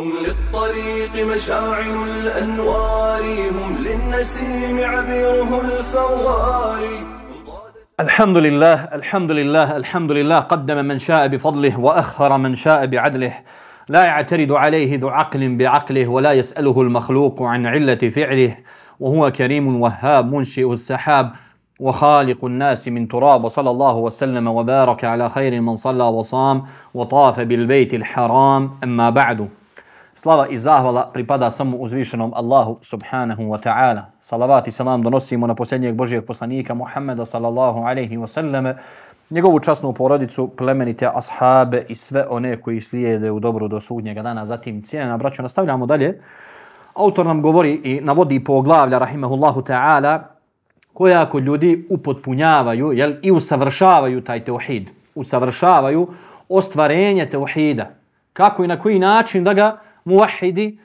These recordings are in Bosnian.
هم للطريق مشاعل الأنوار هم للنسيم عبيره الفوار. الحمد لله الحمد لله الحمد لله قدم من شاء بفضله وأخر من شاء بعدله. لا يعترض عليه ذو عقل بعقله ولا يسأله المخلوق عن علة فعله. وهو كريم وهاب منشئ السحاب وخالق الناس من تراب. وصلى الله وسلم وبارك على خير من صلى وصام وطاف بالبيت الحرام. أما بعد. Slava i zahvala pripada samo uzvišenom Allahu subhanahu wa ta'ala. Salavat i salam donosimo na posljednjeg Božijeg poslanika Muhammeda sallallahu alaihi wa sallam, njegovu časnu porodicu, plemenite ashabe i sve one koji slijede u dobru do sudnjega dana. Zatim cijena, braćo, nastavljamo dalje. Autor nam govori i navodi po glavlja, rahimahullahu ta'ala, koja ako ljudi upotpunjavaju jel, i usavršavaju taj teuhid, usavršavaju ostvarenje teuhida, kako i na koji način da ga muvahidi,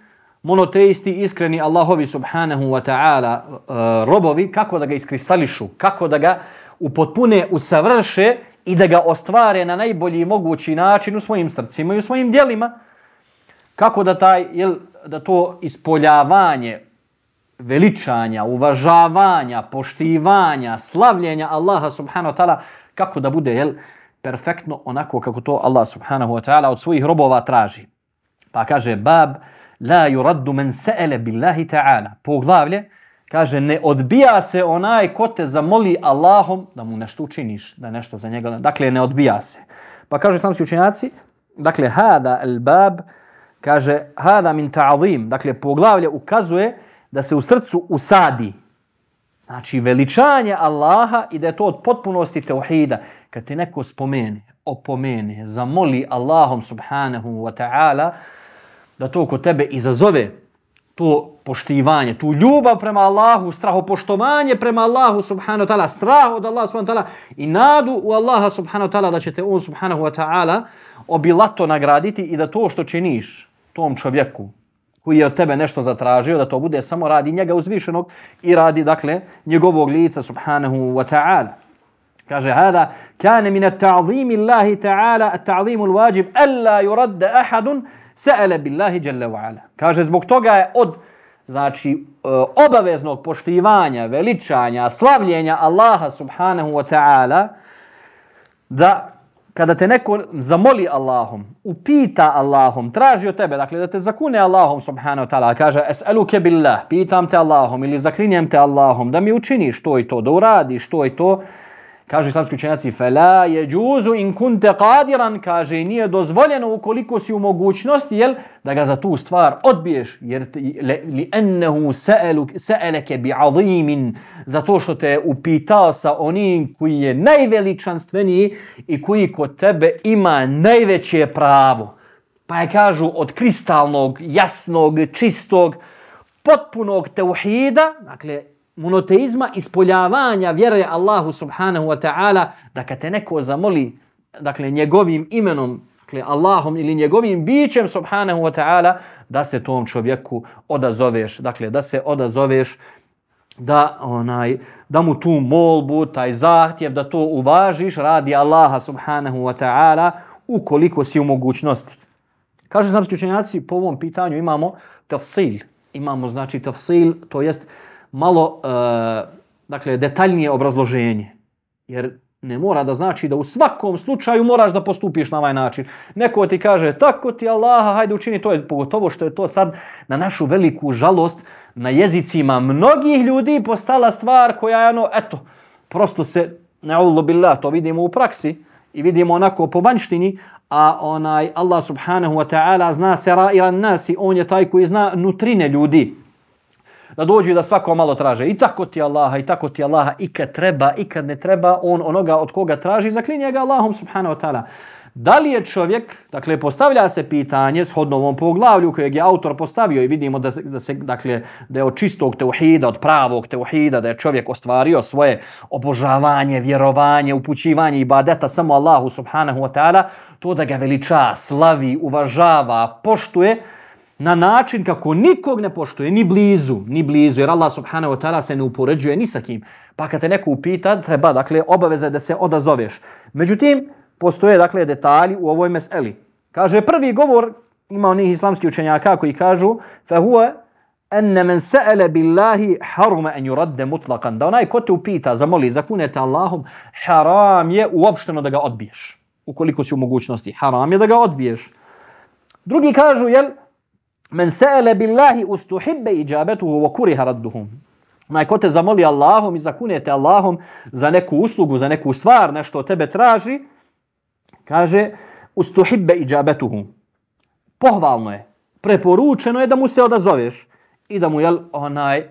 monoteisti, iskreni Allahovi subhanahu wa ta'ala e, robovi, kako da ga iskristališu, kako da ga upotpune, usavrše i da ga ostvare na najbolji mogući način u svojim srcima i u svojim dijelima, kako da taj, jel, da to ispoljavanje veličanja, uvažavanja, poštivanja, slavljenja Allaha subhanahu wa ta'ala, kako da bude jel, perfektno onako kako to Allah subhanahu wa ta'ala od svojih robova traži. Pa kaže bab la yuraddu man sa'ala billahi ta'ala. Poglavlje kaže ne odbija se onaj ko te zamoli Allahom da mu nešto učiniš, da nešto za njega. Dakle ne odbija se. Pa kaže islamski učenjaci, dakle hada al bab kaže hada min ta'zim, dakle poglavlje ukazuje da se u srcu usadi znači veličanje Allaha i da je to od potpunosti tauhida. Kad te neko spomene, opomene, zamoli Allahom subhanahu wa ta'ala, da to kod tebe izazove to poštivanje, tu ljubav prema Allahu, strahopoštovanje prema Allahu subhanahu wa ta'ala, strah od Allaha subhanahu wa ta'ala i nadu u Allaha subhanahu wa ta'ala da će te on subhanahu wa ta'ala obilato nagraditi i da to što činiš tom čovjeku koji je od tebe nešto zatražio, da to bude samo radi njega uzvišenog i radi, dakle, njegovog lica subhanahu wa ta'ala. Kaže, hada kane min at-ta'zim Allahi ta'ala at-ta'zim al-wajib alla yuradda ahadun sa'ala billahi jalla wa ala. Kaže zbog toga je od znači e, obaveznog poštivanja, veličanja, slavljenja Allaha subhanahu wa ta'ala da kada te neko zamoli Allahom, upita Allahom, traži od tebe, dakle da te zakune Allahom subhanahu wa ta'ala, kaže es'aluke billah, pitam te Allahom ili zaklinjem te Allahom da mi učiniš to i to, da uradiš to i to, Kaže islamski učenjaci, fela je džuzu in kunte qadiran, kaže, nije dozvoljeno ukoliko si u mogućnosti, jel, da ga za tu stvar odbiješ, jer li ennehu se'eleke bi azimin, zato što te upitao sa onim koji je najveličanstveniji i koji kod tebe ima najveće pravo. Pa je kažu od kristalnog, jasnog, čistog, potpunog teuhida, dakle, monoteizma ispoljavanja vjere Allahu subhanahu wa ta'ala da kad te neko zamoli dakle njegovim imenom dakle Allahom ili njegovim bićem subhanahu wa ta'ala da se tom čovjeku odazoveš dakle da se odazoveš da onaj da mu tu molbu taj zahtjev da to uvažiš radi Allaha subhanahu wa ta'ala ukoliko si u mogućnosti. Kažu znači učenjaci po ovom pitanju imamo tafsil. Imamo znači tafsil to jest malo e, dakle detaljnije obrazloženje. Jer ne mora da znači da u svakom slučaju moraš da postupiš na ovaj način. Neko ti kaže tako ti Allaha, hajde učini to, je pogotovo što je to sad na našu veliku žalost na jezicima mnogih ljudi postala stvar koja je ono, eto, prosto se, neullo billah, to vidimo u praksi i vidimo onako po vanštini, a onaj Allah subhanahu wa ta'ala zna se ra'iran nasi, on je taj koji zna nutrine ljudi da dođu da svako malo traže. I tako ti Allaha, i tako ti Allaha, i kad treba, i kad ne treba, on onoga od koga traži, zaklinje ga Allahom subhanahu wa ta'ala. Da li je čovjek, dakle, postavlja se pitanje s hodnovom poglavlju kojeg je autor postavio i vidimo da, da, se, dakle, da je od čistog teuhida, od pravog teuhida, da je čovjek ostvario svoje obožavanje, vjerovanje, upućivanje i badeta samo Allahu subhanahu wa ta'ala, to da ga veliča, slavi, uvažava, poštuje, na način kako nikog ne poštuje, ni blizu, ni blizu, jer Allah subhanahu wa ta'ala se ne upoređuje ni sa kim. Pa kad te neko upita, treba, dakle, obaveza da se odazoveš. Međutim, postoje, dakle, detalji u ovoj meseli. Kaže, prvi govor ima onih islamskih učenjaka koji kažu fa huwa anna man sa'ala billahi haruma an yuradda mutlaqan da onaj ko te upita zamoli zakunete Allahom haram je uopšteno da ga odbiješ ukoliko si u mogućnosti haram je da ga odbiješ drugi kažu jel men sa'ala billahi ustuhibba ijabatuhu wa kuriha radduhu onaj ko te zamoli Allahom i zakunete Allahom za neku uslugu za neku stvar nešto od tebe traži kaže ustuhibba ijabatuhu pohvalno je preporučeno je da mu se odazoveš i da mu jel onaj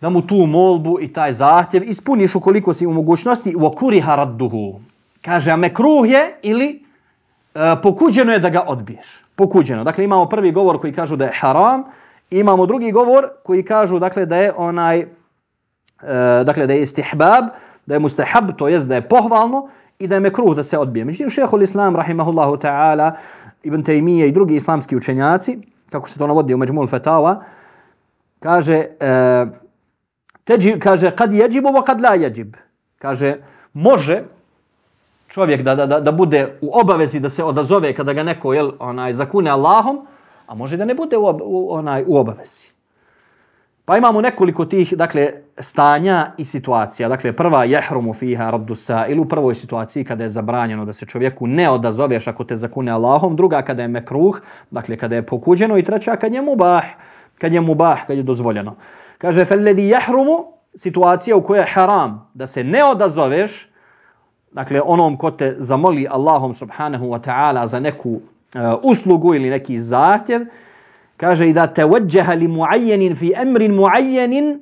da mu tu molbu i taj zahtjev ispuniš ukoliko si u mogućnosti wa kuriha radduhu. Kaže, a mekruh je ili e, pokuđeno je da ga odbiješ. Pokuđeno. Dakle, imamo prvi govor koji kažu da je haram, imamo drugi govor koji kažu dakle da je onaj e, dakle da je istihbab, da je mustahab, to jest da je pohvalno i da je mekruh da se odbije. Međutim, šehol islam, rahimahullahu ta'ala, Ibn Taymiye i drugi islamski učenjaci, kako se to navodi u Međmul Fatawa, kaže, e, teđi, kaže, kad jeđibu, wa kad la jeđib. Kaže, može čovjek da, da, da bude u obavezi da se odazove kada ga neko jel, onaj, zakune Allahom, a može da ne bude u, u, onaj, u obavezi. Pa imamo nekoliko tih dakle, stanja i situacija. Dakle, prva je jehrumu fiha raddusa ili u prvoj situaciji kada je zabranjeno da se čovjeku ne odazoveš ako te zakune Allahom. Druga kada je mekruh, dakle kada je pokuđeno. I treća kad je mubah, kad je mubah, kad je dozvoljeno. Kaže, felledi jehrumu, situacija u kojoj je haram da se ne odazoveš, dakle onom ko te zamoli Allahom subhanahu wa ta'ala za neku uh, uslugu ili neki zahtjev, kaže i da te wajjaha li muayyanin fi amrin muayyanin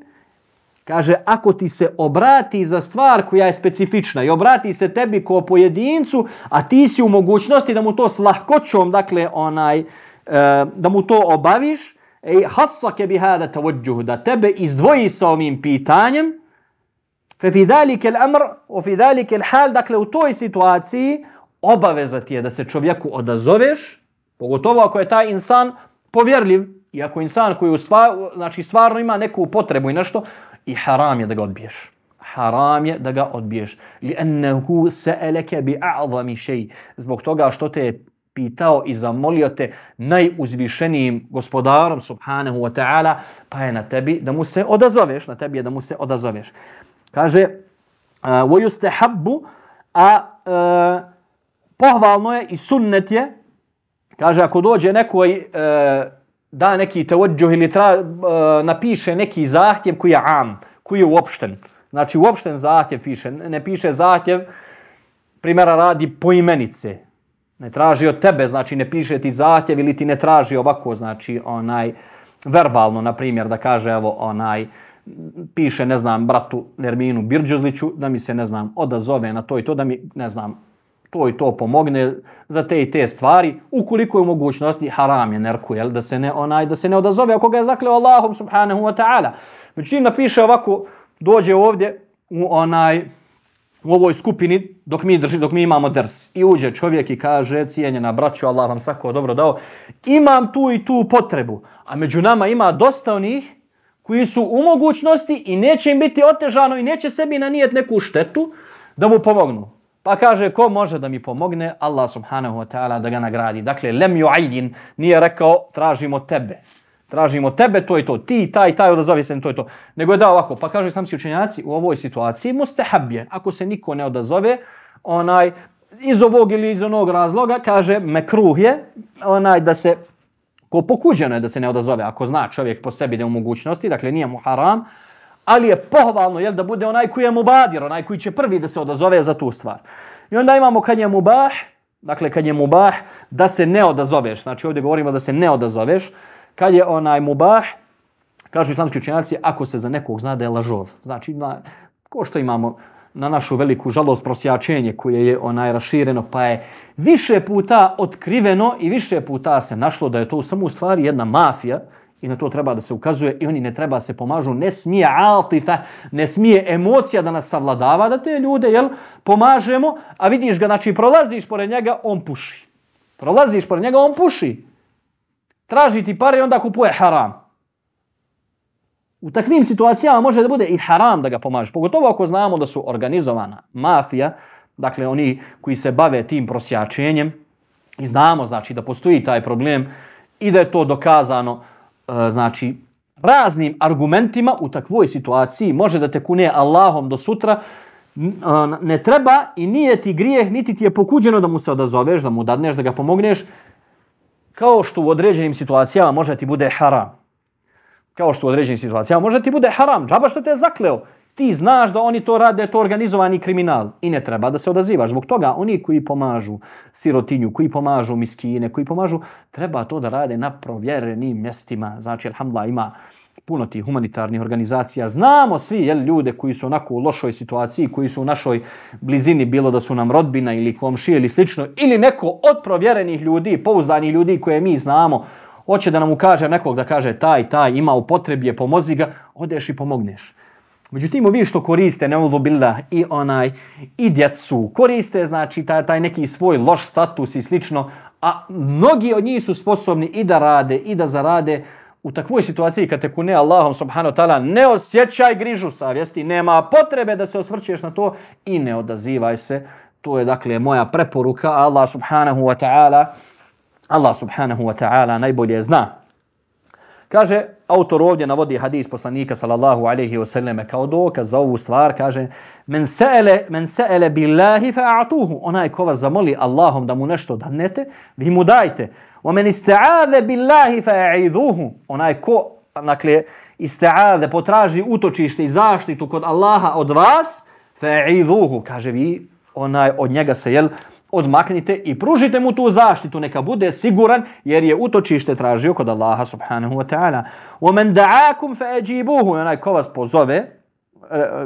kaže ako ti se obrati za stvar koja je specifična i obrati se tebi ko pojedincu a ti si u mogućnosti da mu to s lahkoćom dakle onaj uh, da mu to obaviš e hasake bi hada tawajjuh da tebe izdvoji sa ovim pitanjem fe fi dhalike l'amr, o fi dhalike l'hal, dakle u toj situaciji obaveza ti je da se čovjeku odazoveš pogotovo ako je taj insan povjerljiv, i ako insan koji u stvar, znači stvarno ima neku potrebu i nešto, i haram je da ga odbiješ. Haram je da ga odbiješ. Li ennehu se'eleke bi a'zami. Zbog toga što te je pitao i zamolio te najuzvišenijim gospodarom subhanahu wa ta'ala, pa je na tebi da mu se odazoveš, na tebi je da mu se odazoveš. Kaže, e, wo yustahabbu, a uh, pohvalno je i sunnet je, Kaže, ako dođe neko i e, da neki teođuh ili tra, e, napiše neki zahtjev koji je am, koji je uopšten. Znači, uopšten zahtjev piše. Ne piše zahtjev, primjera radi poimenice. Ne traži od tebe, znači ne piše ti zahtjev ili ti ne traži ovako, znači onaj verbalno, na primjer, da kaže, evo, onaj, piše, ne znam, bratu Nerminu Birđozliću, da mi se, ne znam, odazove na to i to, da mi, ne znam, to i to pomogne za te i te stvari, ukoliko je u mogućnosti haram je nerku, jel, da se ne onaj da se ne odazove ako ga je zakleo Allahom subhanahu wa ta'ala. Međutim, napiše ovako, dođe ovdje u onaj u ovoj skupini dok mi drži, dok mi imamo drs. I uđe čovjek i kaže, cijenjena braćo, Allah vam sako dobro dao, imam tu i tu potrebu. A među nama ima dosta onih koji su u mogućnosti i neće im biti otežano i neće sebi nanijet neku štetu da mu pomognu. Pa kaže, ko može da mi pomogne? Allah subhanahu wa ta'ala da ga nagradi. Dakle, lem ju'ajdin nije rekao, tražimo tebe. Tražimo tebe, to je to. Ti, taj, taj, odazovi se, to je to. Nego je da ovako. Pa kaže islamski učenjaci, u ovoj situaciji, mustahab je. Ako se niko ne odazove, onaj, iz ovog ili iz onog razloga, kaže, mekruh je, onaj, da se, ko pokuđeno je da se ne odazove, ako zna čovjek po sebi da je u mogućnosti, dakle, nije mu haram, ali je pohvalno jel, da bude onaj koji je mubadir, onaj koji će prvi da se odazove za tu stvar. I onda imamo kad je mubah, dakle kad je mubah, da se ne odazoveš. Znači ovdje govorimo da se ne odazoveš. Kad je onaj mubah, kažu islamski učenjaci, ako se za nekog zna da je lažov. Znači, na, ko što imamo na našu veliku žalost prosjačenje koje je onaj rašireno, pa je više puta otkriveno i više puta se našlo da je to samo u stvari jedna mafija, i na to treba da se ukazuje i oni ne treba se pomažu, ne smije altifa, ne smije emocija da nas savladava, da te ljude jel, pomažemo, a vidiš ga, znači prolaziš pored njega, on puši. Prolaziš pored njega, on puši. Traži ti pare i onda kupuje haram. U takvim situacijama može da bude i haram da ga pomažeš, pogotovo ako znamo da su organizovana mafija, dakle oni koji se bave tim prosjačenjem, i znamo znači da postoji taj problem i da je to dokazano e, znači raznim argumentima u takvoj situaciji može da te kune Allahom do sutra e, ne treba i nije ti grijeh niti ti je pokuđeno da mu se odazoveš da mu dadneš da ga pomogneš kao što u određenim situacijama može ti bude haram kao što u određenim situacijama Možda ti bude haram džaba što te je zakleo ti znaš da oni to rade, to organizovani kriminal i ne treba da se odazivaš. Zbog toga oni koji pomažu sirotinju, koji pomažu miskine, koji pomažu, treba to da rade na provjerenim mjestima. Znači, alhamdulillah, ima puno tih humanitarnih organizacija. Znamo svi jel, ljude koji su onako u lošoj situaciji, koji su u našoj blizini, bilo da su nam rodbina ili komšije ili slično, ili neko od provjerenih ljudi, pouzdanih ljudi koje mi znamo, hoće da nam ukaže nekog da kaže taj, taj, ima u potrebi, pomozi ga, odeš i pomogneš. Međutim, ovi što koriste neuzubillah i onaj i djecu, koriste znači taj, taj neki svoj loš status i slično, a mnogi od njih su sposobni i da rade i da zarade u takvoj situaciji kad te kune Allahom subhanahu ta'ala ne osjećaj grižu savjesti, nema potrebe da se osvrćeš na to i ne odazivaj se. To je dakle moja preporuka Allah subhanahu wa ta'ala Allah subhanahu wa ta'ala najbolje zna. Kaže, autor ovdje navodi hadis poslanika sallallahu alaihi wa sallam kao dokaz za ovu stvar, kaže, men se'ele, men se'ele billahi fa'atuhu, onaj ko vas zamoli Allahom da mu nešto danete, vi mu dajte. Wa men ista'adhe billahi fa'idhuhu, onaj ko, dakle, ista'adha potraži utočište i zaštitu kod Allaha od vas, fa'idhuhu, kaže vi, onaj od njega se, jel, odmaknite i pružite mu tu zaštitu, neka bude siguran jer je utočište tražio kod Allaha subhanahu wa ta'ala. وَمَنْ دَعَاكُمْ فَأَجِيبُوهُ onaj ko vas pozove, e,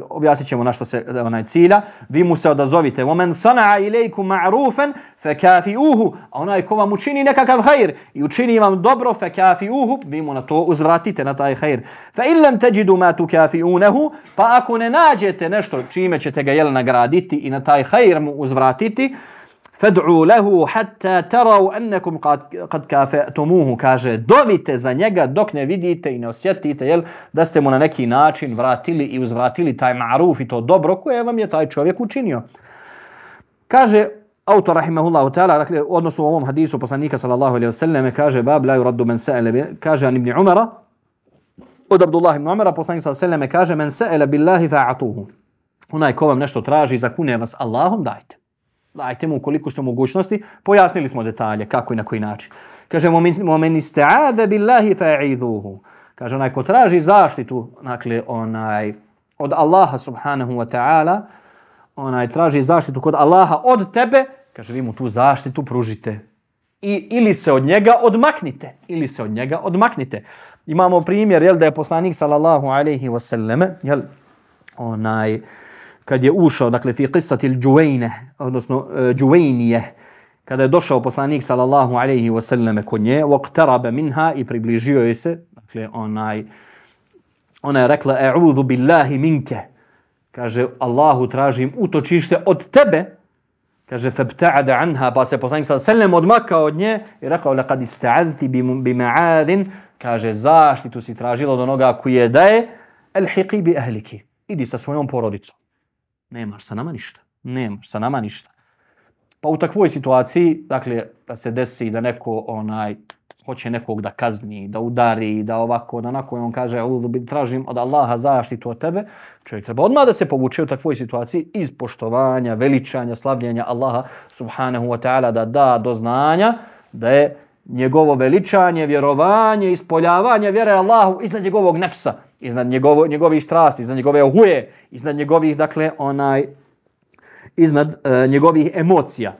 objasnit ćemo na što se onaj cilja, vi mu se odazovite. وَمَنْ صَنَعَ إِلَيْكُمْ مَعْرُوفًا فَكَافِئُوهُ A onaj ko vam učini nekakav hajr i učini vam dobro, فَكَافِئُوهُ Vi mu na to uzvratite, na taj hajr. فَإِنْ لَمْ تَجِدُوا مَا تُكَافِئُونَهُ Pa ako ne nađete nešto čime ćete ga jel nagraditi i na taj hajr mu uzvratiti, fad'u lahu hatta taraw annakum qad qad kafa'tumuhu. Kaže dovite za njega dok ne vidite i ne osjetite jel da ste mu na neki način vratili i uzvratili taj ma'ruf i to dobro koje vam je taj čovjek učinio. Kaže autor rahimehullah taala dakle odnosno u ovom hadisu poslanika sallallahu alejhi ve selleme kaže bab la yuraddu man sa'ala kaže an ibn umara od Abdullah ibn Umara poslanik sallallahu alejhi ve selleme kaže men sa'ala billahi fa'atuhu. Onaj ko vam nešto traži zakune vas Allahom dajte dajte mu koliko ste mogućnosti, pojasnili smo detalje kako i na koji način. Kaže, momen ista'adha billahi fa'iduhu. Kaže, onaj ko traži zaštitu, dakle, onaj, od Allaha subhanahu wa ta'ala, onaj traži zaštitu kod Allaha od tebe, kaže, vi mu tu zaštitu pružite. I, ili se od njega odmaknite, ili se od njega odmaknite. Imamo primjer, jel, da je poslanik, sallallahu alaihi wa sallam, jel, onaj, kad je ušao, dakle, fi qissati il-đuvejne, odnosno uh, kada je došao poslanik, sallallahu alaihi wasallam kod nje, waqtarabe minha i približio je se, dakle, onaj, ona je rekla, e'udhu billahi minke, kaže, Allahu tražim utočište od tebe, kaže, febta'ada anha, pa se poslanik, sallallahu alaihi wa odmakao od nje i rekao, lekad ista'adti bima'adin, kaže, zaštitu si tražila od onoga koji je daje, el-hiqi bi ahliki, idi sa svojom porodicom nemaš sa nama ništa. Nemaš sa nama ništa. Pa u takvoj situaciji, dakle, da se desi da neko onaj hoće nekog da kazni, da udari, da ovako, da onako, on kaže, tražim od Allaha zaštitu od tebe, čovjek treba odmah da se povuče u takvoj situaciji iz poštovanja, veličanja, slavljenja Allaha subhanahu wa ta'ala da da do znanja da je njegovo veličanje, vjerovanje, ispoljavanje vjere Allahu iznad njegovog nefsa, iznad njegovo, njegovih strasti, iznad njegove ohuje, iznad njegovih, dakle, onaj, iznad uh, njegovih emocija.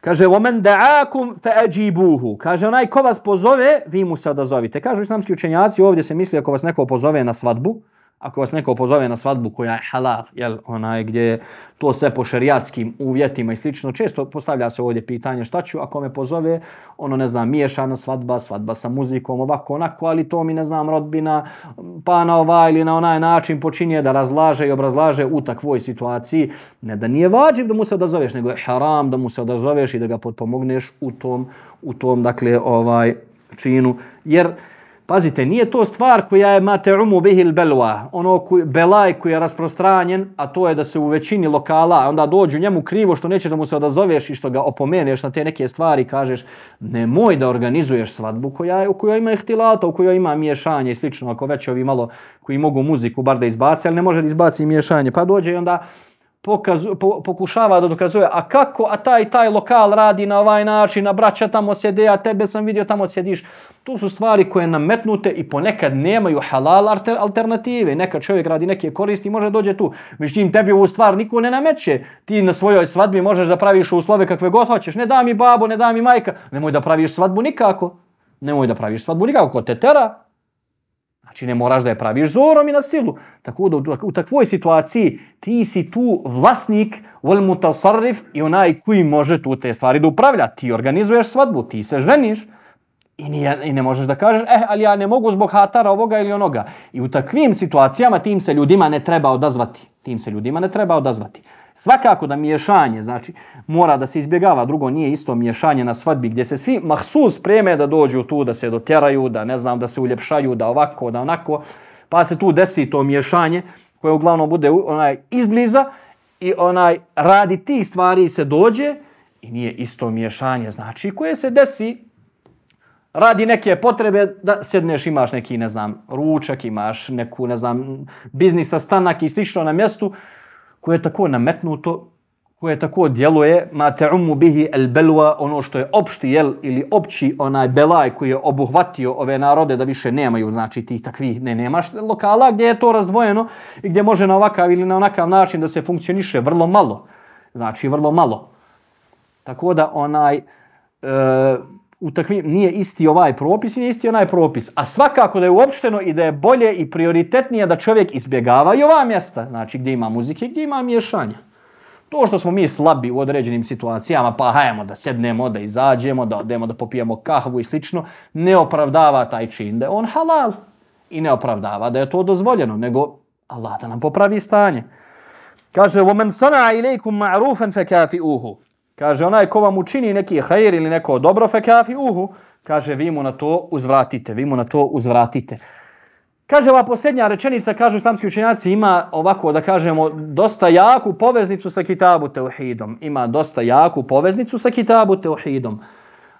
Kaže, وَمَنْ دَعَاكُمْ فَأَجِيبُوهُ Kaže, onaj ko vas pozove, vi mu se odazovite. Kažu islamski učenjaci, ovdje se misli ako vas neko pozove na svadbu, ako vas neko pozove na svadbu koja je halal, jel, onaj, gdje je to sve po šeriatskim uvjetima i slično, često postavlja se ovdje pitanje šta ću ako me pozove, ono ne znam, miješana svadba, svadba sa muzikom, ovako, onako, ali to mi ne znam, rodbina, pa na ovaj ili na onaj način počinje da razlaže i obrazlaže u takvoj situaciji. Ne da nije vađiv da mu se odazoveš, nego je haram da mu se odazoveš i da ga potpomogneš u tom, u tom dakle, ovaj činu. Jer Pazite, nije to stvar koja je mate umu bihil belwa, ono koji, belaj koji je rasprostranjen, a to je da se u većini lokala, onda dođu njemu krivo što neće da mu se odazoveš i što ga opomeneš na te neke stvari, kažeš nemoj da organizuješ svadbu koja je, u kojoj ima ihtilata, u kojoj ima miješanje i slično, ako već ovi malo koji mogu muziku bar da izbaci, ali ne može da izbaci miješanje, pa dođe i onda pokazu, po, pokušava da dokazuje, a kako, a taj taj lokal radi na ovaj način, a braća tamo sjede, a tebe sam vidio tamo sjediš. To su stvari koje nametnute i ponekad nemaju halal alternative. Neka čovjek radi neke koristi i može dođe tu. Međutim, tebi ovu stvar niko ne nameće. Ti na svojoj svadbi možeš da praviš uslove kakve god hoćeš. Ne da mi babo, ne da mi majka. Nemoj da praviš svadbu nikako. Nemoj da praviš svadbu nikako. Ko te tera, Znači ne moraš da je praviš zorom i na silu. Tako da u takvoj situaciji ti si tu vlasnik vol mutasarrif i onaj koji može tu te stvari da upravlja. Ti organizuješ svadbu, ti se ženiš i, nije, i ne možeš da kažeš eh, ali ja ne mogu zbog hatara ovoga ili onoga. I u takvim situacijama tim se ljudima ne treba odazvati. Tim se ljudima ne treba odazvati. Svakako da miješanje, znači, mora da se izbjegava. Drugo, nije isto miješanje na svadbi gdje se svi mahsus spreme da dođu tu, da se doteraju, da ne znam, da se uljepšaju, da ovako, da onako. Pa se tu desi to miješanje koje uglavnom bude onaj izbliza i onaj radi tih stvari se dođe i nije isto miješanje, znači, koje se desi radi neke potrebe da sedneš, imaš neki, ne znam, ručak, imaš neku, ne znam, biznisa, stanak i slično na mjestu, koje je tako nametnuto, koje tako djeluje, ma ta'ummu bihi el belwa, ono što je opšti jel, ili opći onaj belaj koji je obuhvatio ove narode da više nemaju, znači tih takvih, ne nemaš lokala gdje je to razdvojeno i gdje može na ovakav ili na onakav način da se funkcioniše vrlo malo. Znači vrlo malo. Tako da onaj, e, u takvim, nije isti ovaj propis i nije isti onaj propis. A svakako da je uopšteno i da je bolje i prioritetnije da čovjek izbjegava i ova mjesta, znači gdje ima muzike, gdje ima miješanja. To što smo mi slabi u određenim situacijama, pa hajemo da sednemo, da izađemo, da odemo da popijemo kahvu i slično, ne opravdava taj čin da je on halal i ne opravdava da je to dozvoljeno, nego Allah da nam popravi stanje. Kaže, وَمَنْ صَنَعَ إِلَيْكُمْ مَعْرُوفًا فَكَافِئُوهُ Kaže, onaj ko vam učini neki hajir ili neko dobro, fe kafi uhu, kaže, vi mu na to uzvratite, vi mu na to uzvratite. Kaže, ova posljednja rečenica, kažu islamski učenjaci, ima ovako, da kažemo, dosta jaku poveznicu sa kitabu teuhidom. Ima dosta jaku poveznicu sa kitabu teuhidom.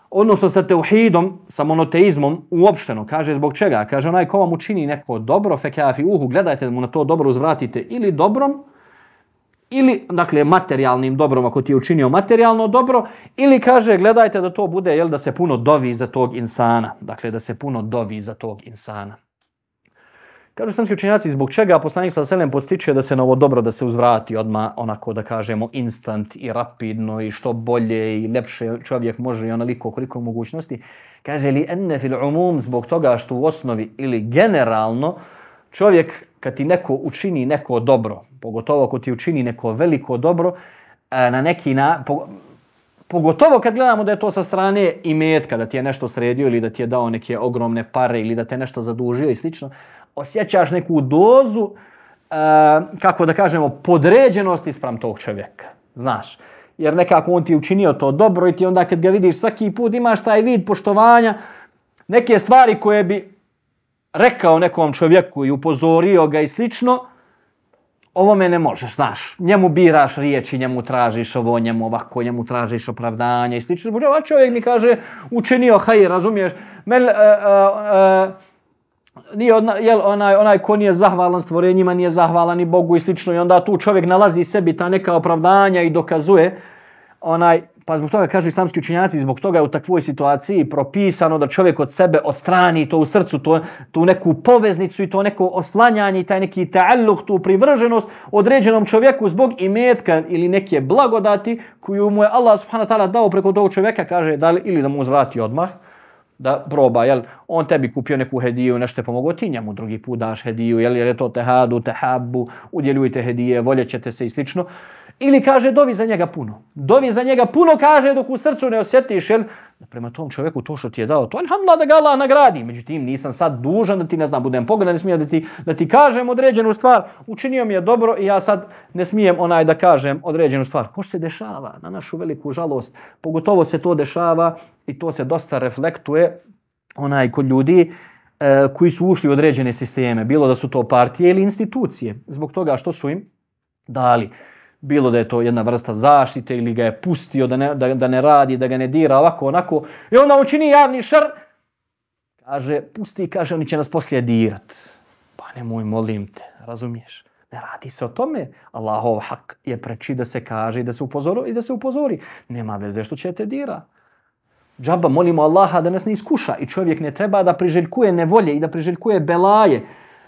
Odnosno sa teuhidom, sa monoteizmom, uopšteno. Kaže, zbog čega? Kaže, onaj ko vam učini neko dobro, fe kafi uhu, gledajte mu na to dobro uzvratite ili dobrom, ili dakle materijalnim dobrom ako ti je učinio materijalno dobro ili kaže gledajte da to bude jel da se puno dovi za tog insana dakle da se puno dovi za tog insana Kažu islamski učenjaci zbog čega poslanik sa selem postiče da se na ovo dobro da se uzvrati odma onako da kažemo instant i rapidno i što bolje i lepše čovjek može i onoliko koliko mogućnosti. Kaže li enne fil umum zbog toga što u osnovi ili generalno čovjek kad ti neko učini neko dobro, pogotovo ako ti učini neko veliko dobro, e, na neki na, pogotovo kad gledamo da je to sa strane imetka, da ti je nešto sredio ili da ti je dao neke ogromne pare ili da te nešto zadužio i slično, osjećaš neku dozu, e, kako da kažemo, podređenosti sprem tog čovjeka. Znaš, jer nekako on ti je učinio to dobro i ti onda kad ga vidiš svaki put imaš taj vid poštovanja, neke stvari koje bi rekao nekom čovjeku i upozorio ga i slično, ovo me ne možeš, znaš, njemu biraš riječi, njemu tražiš ovo, njemu ovako, njemu tražiš opravdanje i slično. Ovaj čovjek mi kaže, učinio haj, razumiješ, Mel, uh, uh, uh, nije odna, jel, onaj, onaj ko nije zahvalan stvorenjima, nije zahvalan ni Bogu i slično. I onda tu čovjek nalazi sebi ta neka opravdanja i dokazuje onaj, Pa zbog toga kažu islamski učinjaci, zbog toga je u takvoj situaciji propisano da čovjek od sebe odstrani to u srcu, to, tu neku poveznicu i to neko oslanjanje i taj neki ta'alluh, tu privrženost određenom čovjeku zbog imetka ili neke blagodati koju mu je Allah subhanahu wa ta'ala dao preko tog čovjeka, kaže da li, ili da mu uzvrati odmah, da proba, jel, on tebi kupio neku hediju, nešto je pomogao, ti njemu drugi put daš hediju, jel, je to tehadu, tehabu, udjeljujte hedije, voljećete se i slično. Ili kaže dovi za njega puno. Dovi za njega puno kaže dok u srcu ne osjetiš, jel? Prema tom čovjeku to što ti je dao, to alhamdulillah da ga Allah nagradi. Međutim, nisam sad dužan da ti, ne znam, budem pogledan, ne smijem da ti, da ti kažem određenu stvar. Učinio mi je dobro i ja sad ne smijem onaj da kažem određenu stvar. Ko se dešava na našu veliku žalost? Pogotovo se to dešava i to se dosta reflektuje onaj kod ljudi e, koji su ušli u određene sisteme, bilo da su to partije ili institucije, zbog toga što su im dali bilo da je to jedna vrsta zaštite ili ga je pustio da ne, da, da ne radi, da ga ne dira ovako, onako. I onda učini javni šar, kaže, pusti, kaže, oni će nas poslije dirat. Pa nemoj, molim te, razumiješ? Ne radi se o tome. Allahov hak je preči da se kaže i da se upozori. I da se upozori. Nema veze što će te dira. Džaba, molimo Allaha da nas ne iskuša. I čovjek ne treba da priželjkuje nevolje i da priželjkuje belaje.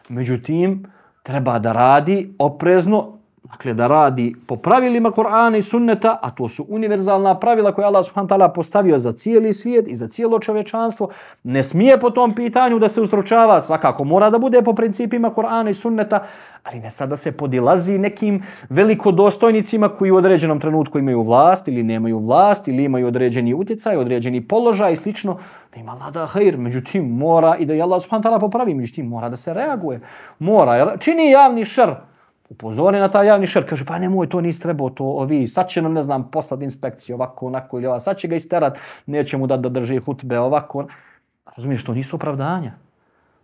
Međutim, treba da radi oprezno, Dakle, da radi po pravilima Korana i Sunneta, a to su univerzalna pravila koje Allah subhanahu ta'ala postavio za cijeli svijet i za cijelo čovečanstvo, ne smije po tom pitanju da se ustročava, svakako mora da bude po principima Korana i Sunneta, ali ne sada se podilazi nekim velikodostojnicima koji u određenom trenutku imaju vlast ili nemaju vlast ili imaju određeni utjecaj, određeni položaj i slično, da ima lada hajr, međutim mora i da je Allah subhanahu ta'ala popravi, međutim mora da se reaguje, mora, čini javni šr, upozori na taj javni šer, kaže, pa nemoj, to nisi trebao, to ovi, sad će nam, ne znam, poslati inspekciju ovako, onako ili ova, sad će ga isterat, neće mu dati da drži hutbe ovako. Razumiješ, to nisu opravdanja.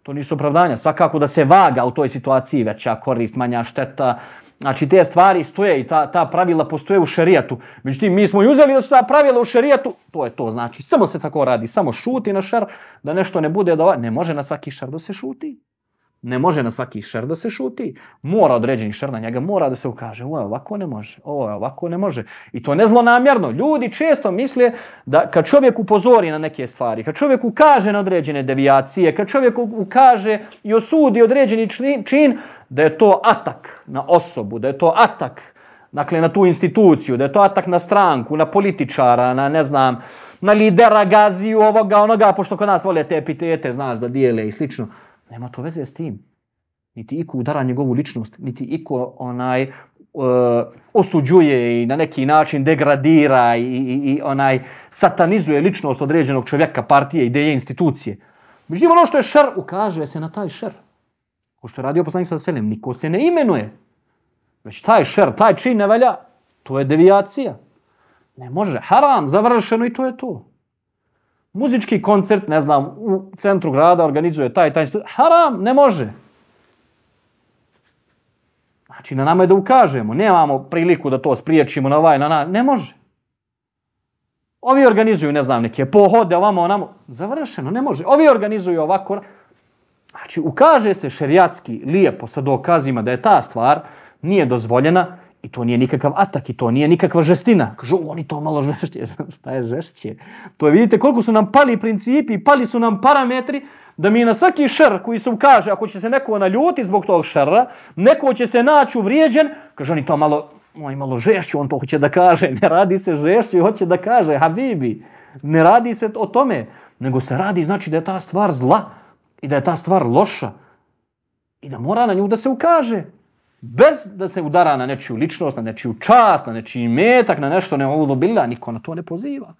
To nisu opravdanja. Svakako da se vaga u toj situaciji veća korist, manja šteta. Znači, te stvari stoje i ta, ta pravila postoje u šerijatu. Međutim, mi smo i uzeli da su ta pravila u šerijatu. To je to, znači, samo se tako radi. Samo šuti na šer, da nešto ne bude, da ne može na svaki šer da se šuti ne može na svaki šer da se šuti. Mora određeni šer na njega, mora da se ukaže. Ovo je ovako ne može, ovo je ovako ne može. I to ne zlonamjerno. Ljudi često misle da kad čovjek upozori na neke stvari, kad čovjek ukaže na određene devijacije, kad čovjek ukaže i osudi određeni čin, da je to atak na osobu, da je to atak dakle, na tu instituciju, da je to atak na stranku, na političara, na ne znam, na lidera gaziju ovoga, onoga, pošto kod nas vole te epitete, znaš, da dijele i slično. Nema to veze s tim. Niti iko udara njegovu ličnost, niti iko onaj uh, osuđuje i na neki način degradira i, i, i onaj satanizuje ličnost određenog čovjeka, partije, ideje, institucije. Međutim, ono što je šer, ukaže se na taj šer. Ko što je radio poslanik sa selem, niko se ne imenuje. Već taj šer, taj čin ne velja, to je devijacija. Ne može, haram, završeno i to je to muzički koncert, ne znam, u centru grada organizuje taj taj haram, ne može. Znači, na nama je da ukažemo, nemamo priliku da to spriječimo na ovaj, na na, ne može. Ovi organizuju, ne znam, neke pohode, ovamo, onamo, završeno, ne može. Ovi organizuju ovako, znači, ukaže se šerijatski lijepo sa dokazima da je ta stvar nije dozvoljena, I to nije nikakav atak i to nije nikakva žestina. Kažu, oni to malo žešće. Šta je žešće? To je, vidite koliko su nam pali principi, pali su nam parametri da mi na svaki šr koji se kaže, ako će se neko naljuti zbog tog šra, neko će se naći uvrijeđen, kaže, oni to malo, moj malo žešće, on to hoće da kaže. Ne radi se žešće, hoće da kaže, habibi. Ne radi se o tome, nego se radi, znači da je ta stvar zla i da je ta stvar loša i da mora na nju da se ukaže bez da se udara na nečiju ličnost, na nečiju čast, na nečiji metak, na nešto ne ovo bila, niko na to ne poziva.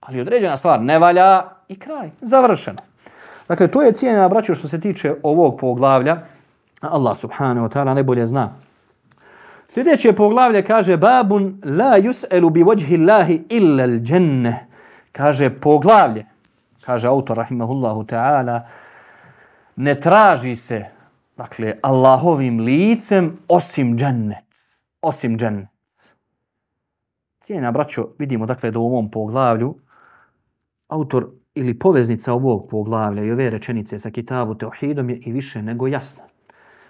Ali određena stvar ne valja i kraj, završeno. Dakle, to je cijena, braću, što se tiče ovog poglavlja. Allah subhanahu wa ta'ala najbolje zna. Sljedeće poglavlje kaže Babun la yus'elu bi vajhi Allahi illa al dženne. Kaže poglavlje, kaže autor rahimahullahu ta'ala, ne traži se dakle, Allahovim licem osim džennet. Osim džennet. Cijena, braćo, vidimo dakle da u ovom poglavlju autor ili poveznica ovog poglavlja i ove rečenice sa kitabu Teohidom je i više nego jasna.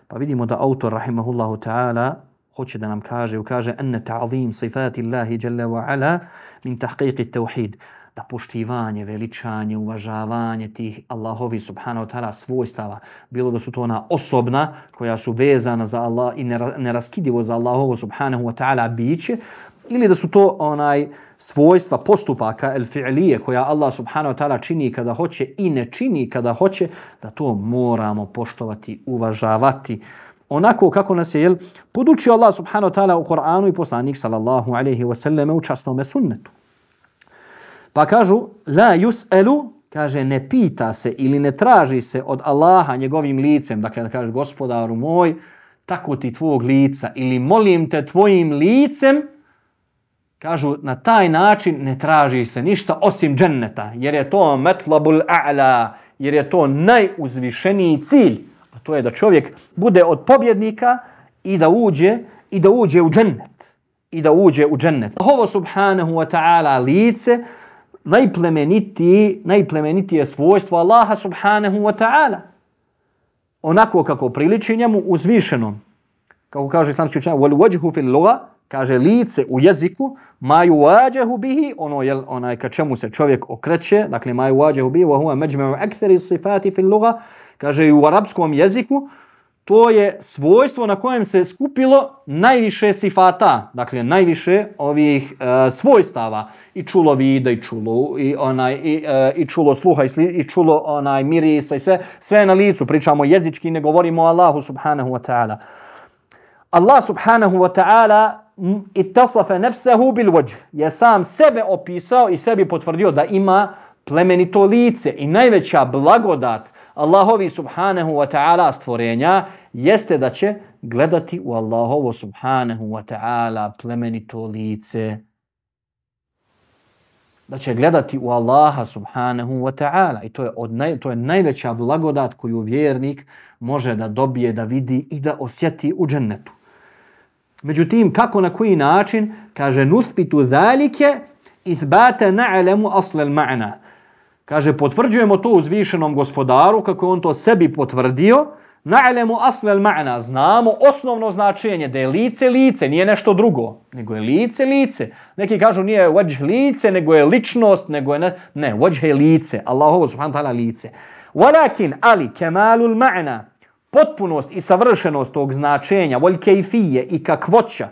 Pa vidimo da autor, rahimahullahu ta'ala, hoće da nam kaže, ukaže enne ta'zim sifati Allahi jalla wa ala min tahqiqi tauhid na poštivanje, veličanje, uvažavanje tih Allahovi subhanahu wa ta'ala svojstava, bilo da su to ona osobna koja su vezana za Allah i neraskidivo za Allahovo subhanahu wa ta'ala biće, ili da su to onaj svojstva postupaka el fi'lije koja Allah subhanahu wa ta'ala čini kada hoće i ne čini kada hoće, da to moramo poštovati, uvažavati onako kako nas je jel, podučio Allah subhanahu wa ta'ala u Koranu i poslanik sallallahu alaihi wa sallam u časnom sunnetu. Pa kažu, la yus'elu, kaže, ne pita se ili ne traži se od Allaha njegovim licem, dakle da kaže, gospodaru moj, tako ti tvog lica, ili molim te tvojim licem, kažu, na taj način ne traži se ništa osim dženneta, jer je to metlabul a'la, jer je to najuzvišeniji cilj, a to je da čovjek bude od pobjednika i da uđe i da uđe u džennet. I da uđe u džennet. Ovo subhanahu wa ta'ala lice najplemenitiji, najplemenitije svojstvo Allaha subhanahu wa ta'ala. Onako kako priliči njemu uzvišenom. Kako kaže islamski učenjak, wal wajhu fil lugha, kaže lice u jeziku, ma yuwajahu bihi, ono je onaj ka čemu se čovjek okreće, dakle ma yuwajahu bihi, wa huwa majma'u akthari sifati fil lugha, kaže i u arapskom jeziku, to je svojstvo na kojem se skupilo najviše sifata, dakle najviše ovih e, svojstava. I čulo vida i čulo i onaj i, e, i čulo sluha i, sli, i čulo onaj mirisa i sve sve na licu. Pričamo jezički ne govorimo o Allahu subhanahu wa ta'ala. Allah subhanahu wa ta'ala ittasafa nafsahu bil wajh. Je sam sebe opisao i sebi potvrdio da ima plemenito lice i najveća blagodat Allahovi subhanahu wa ta'ala stvorenja jeste da će gledati u Allahovo subhanahu wa ta'ala plemenito lice. Da će gledati u Allaha subhanahu wa ta'ala. I to je, od naj, to je najveća blagodat koju vjernik može da dobije, da vidi i da osjeti u džennetu. Međutim, kako na koji način, kaže, nuthbitu zalike izbate na'lemu aslel ma'na. Kaže, potvrđujemo to uzvišenom gospodaru, kako on to sebi potvrdio, Na'lemu asle al-ma'na, znamo osnovno značenje da je lice lice, nije nešto drugo, nego je lice lice. Neki kažu nije wajh lice, nego je ličnost, nego je ne, ne wajh je lice, Allahovo subhanahu ta'ala lice. Walakin ali kemalul al-ma'na, potpunost i savršenost tog značenja, wal kayfiyya i kakvoća,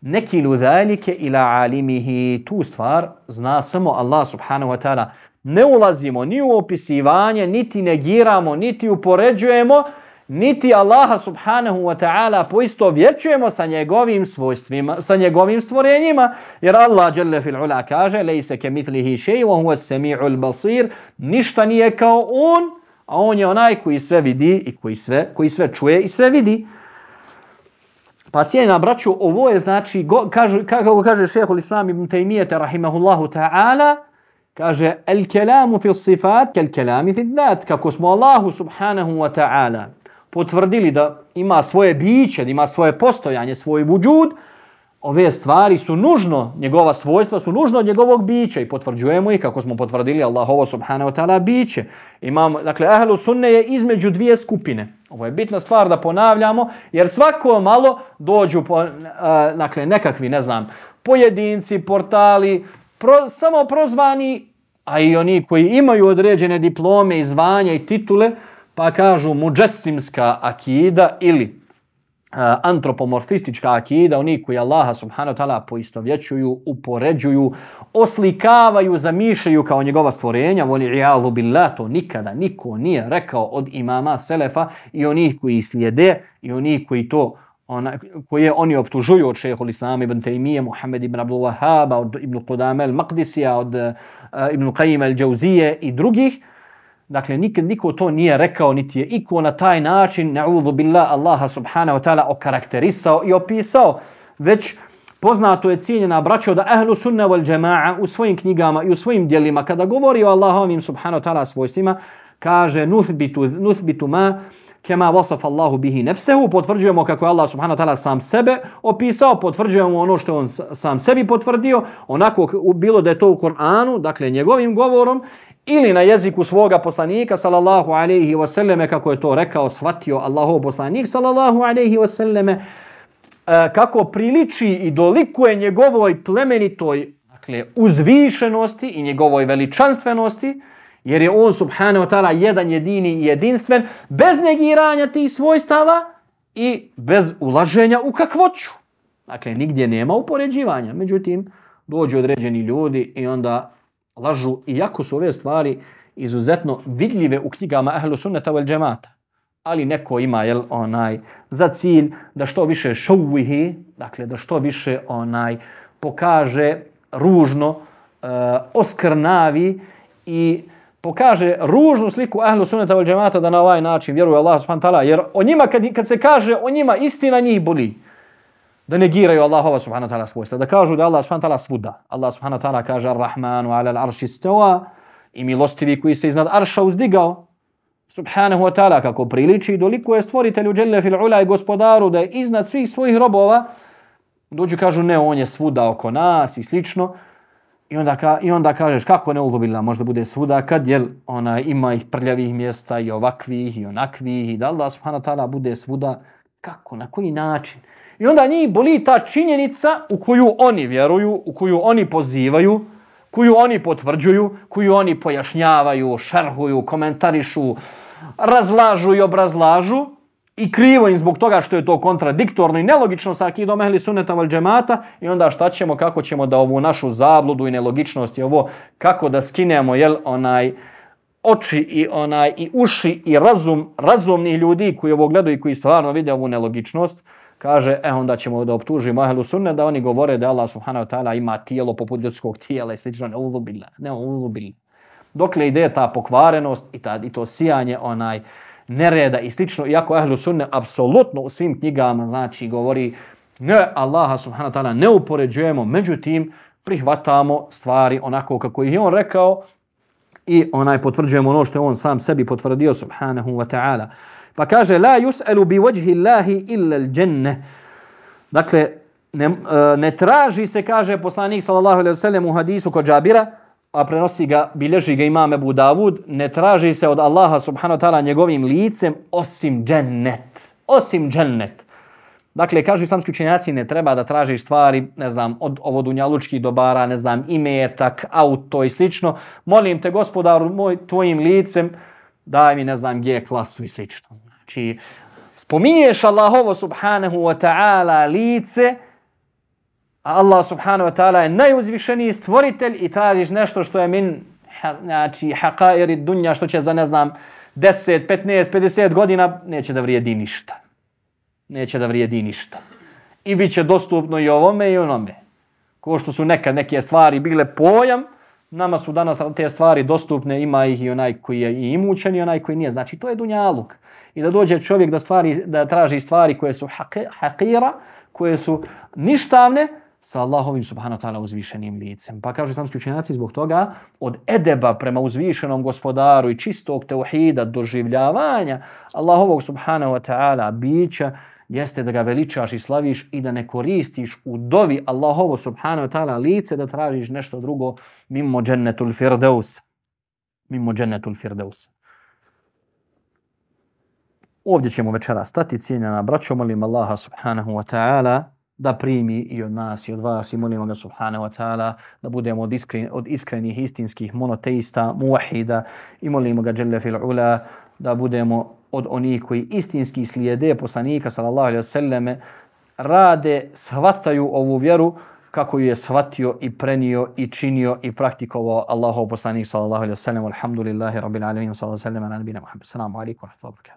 nekilu zalike ila alimihi, tu stvar zna samo Allah subhanahu wa ta'ala. Ne ulazimo ni u opisivanje, niti negiramo, niti upoređujemo, niti Allaha subhanahu wa ta'ala poisto vječujemo sa njegovim svojstvima, sa njegovim stvorenjima, jer Allah jalla fil ula kaže, lejse ke mitlihi šeji, wa huwa sami'ul basir, ništa nije kao on, a on je onaj koji sve vidi i koji sve, koji sve čuje i sve vidi. Pa cijena, braću, ovo je znači, go, kažu, kako kaže šehhul islam ibn Taymiyyete, rahimahullahu ta'ala, Kaže, el kelamu fi sifat, kel kelami fi dat, Kako smo Allahu subhanahu wa ta'ala potvrdili da ima svoje biće, da ima svoje postojanje, svoj vudžud, ove stvari su nužno, njegova svojstva su nužno od njegovog bića i potvrđujemo ih kako smo potvrdili Allahovo subhanahu wa ta'ala biće. Imam, dakle, ahlu sunne je između dvije skupine. Ovo je bitna stvar da ponavljamo, jer svako malo dođu po, a, dakle, nekakvi, ne znam, pojedinci, portali, pro, samo prozvani, a i oni koji imaju određene diplome i zvanja i titule, pa kažu muđesimska akida ili antropomorfistička akida, oni koji Allaha subhanahu wa ta'ala poistovjećuju, upoređuju, oslikavaju, zamišljaju kao njegova stvorenja, voli i'alu billah, to nikada niko nije rekao od imama Selefa i onih koji slijede i oni koji to ona, koje oni optužuju od šeho l'Islama ibn Taymiye, Muhammed ibn Abdul Wahhab, od ibn Qudame al-Maqdisija, od uh, ibn Qayyim al-đauzije i drugih. Dakle, nikad niko to nije rekao, niti je iko na taj način, na'udhu billah, Allaha subhanahu wa ta'ala okarakterisao i opisao, već poznato je cijenjena braćo da ehlu sunna wal jama'a u svojim knjigama i u svojim dijelima, kada govori o Allahovim subhanahu wa ta'ala svojstvima, kaže nuthbitu, nuthbitu ma, kema wasaf Allahu bihi nafsuhu potvrđujemo kako je Allah subhanahu wa ta'ala sam sebe opisao potvrđujemo ono što on sam sebi potvrdio. Onako bilo da je to u Kur'anu dakle njegovim govorom ili na jeziku svoga poslanika sallallahu alejhi ve selleme kako je to rekao shvatio Allahov poslanik sallallahu alejhi ve selleme e, kako priliči i dolikuje njegovoj plemenitoj dakle uzvišenosti i njegovoj veličanstvenosti Jer je on subhanahu wa ta'ala jedan jedini i jedinstven, bez negiranja tih svojstava i bez ulaženja u kakvoću. Dakle, nigdje nema upoređivanja. Međutim, dođu određeni ljudi i onda lažu, iako su ove stvari izuzetno vidljive u knjigama Ahlu Sunnata wal Džemata. Ali neko ima jel, onaj za cilj da što više šouvihi, dakle da što više onaj pokaže ružno, e, oskrnavi i pokaže ružnu sliku ahlu sunnata wal džemata da na ovaj način vjeruje Allah subhanahu ta'ala. Jer o njima, kad, kad se kaže o njima, istina njih boli. Da negiraju Allahova subhanahu ta'ala svojstva. Da kažu da Allah subhanahu ta'ala svuda. Allah subhanahu ta'ala kaže Ar-Rahmanu ala al-arši stava. i milostivi koji se iznad arša uzdigao. Subhanahu wa ta'ala kako priliči, doliko je stvoritelju Đelle fil ula i gospodaru da je iznad svih svojih robova, dođu kažu ne, on je svuda oko nas i slično. I onda, ka, I onda kažeš kako ne uzubila možda bude svuda kad jel ona ima ih prljavih mjesta i ovakvih i onakvih i da Allah subhanahu wa ta'ala bude svuda kako, na koji način. I onda njih boli ta činjenica u koju oni vjeruju, u koju oni pozivaju, koju oni potvrđuju, koju oni pojašnjavaju, šarhuju, komentarišu, razlažu i obrazlažu. I krivo im zbog toga što je to kontradiktorno i nelogično sa akidom ehli suneta val džemata. I onda šta ćemo, kako ćemo da ovu našu zabludu i nelogičnost i ovo, kako da skinemo jel, onaj oči i onaj i uši i razum razumnih ljudi koji ovo gledaju i koji stvarno vide ovu nelogičnost, kaže, e onda ćemo da optužimo ahlu sunne da oni govore da Allah subhanahu wa ta'ala ima tijelo poput ljudskog tijela i slično, ne ulubila, ne ulubila. Dokle ide ta pokvarenost i, ta, i to sijanje onaj nereda i slično, iako ahlu sunne apsolutno u svim knjigama znači govori ne Allaha subhanahu wa ta'ala ne upoređujemo, međutim prihvatamo stvari onako kako ih je on rekao i onaj potvrđujemo ono što je on sam sebi potvrdio subhanahu wa ta'ala. Pa kaže la yus'alu bi wajhi Allahi illa al-jannah. Dakle ne, e, ne traži se kaže poslanik sallallahu alaihi ve u hadisu kod Džabira, a prenosi ga, bilježi ga imam Abu Davud, ne traži se od Allaha subhanahu wa ta'ala njegovim licem osim džennet. Osim džennet. Dakle, kažu islamski učenjaci, ne treba da tražiš stvari, ne znam, od ovodunjalučkih dobara, ne znam, imetak, auto i slično. Molim te, gospodaru, moj, tvojim licem, daj mi, ne znam, G klasu i slično. Znači, spominješ Allahovo subhanahu wa ta'ala lice, a Allah subhanahu wa ta'ala je najuzvišeniji stvoritelj i tražiš nešto što je min, znači, haqairi dunja, što će za, ne znam, 10, 15, 50 godina, neće da vrijedi ništa. Neće da vrijedi ništa. I bit će dostupno i ovome i onome. Ko što su nekad neke stvari bile pojam, nama su danas te stvari dostupne, ima ih i onaj koji je i imućen i onaj koji nije. Znači, to je dunjaluk i da dođe čovjek da stvari da traži stvari koje su hakira, koje su ništavne sa Allahovim subhanahu ta'ala uzvišenim licem. Pa kažu islamski učenjaci zbog toga od edeba prema uzvišenom gospodaru i čistog teuhida doživljavanja Allahovog subhanahu wa ta'ala bića jeste da ga veličaš i slaviš i da ne koristiš u dovi Allahovo subhanahu wa ta'ala lice da tražiš nešto drugo mimo džennetul firdeus. Mimo džennetul firdeus. Ovdje ćemo večera stati, cijenjena braćo, molim Allaha subhanahu wa ta'ala da primi i od nas i od vas i molimo ga subhanahu wa ta'ala da budemo od, iskren, od iskrenih istinskih monoteista, muahida i molimo ga jelle fil ula da budemo od onih koji istinski slijede poslanika sallallahu alaihi wasallam rade, shvataju ovu vjeru kako ju je shvatio i prenio i činio i praktikovao Allahov poslanik sallallahu alaihi wasallam alhamdulillahi rabbil alamin sallallahu alaihi wasallam ala nabina Muhammad. salamu alaikum wa rahmatullahi.